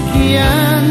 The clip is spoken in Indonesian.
sekian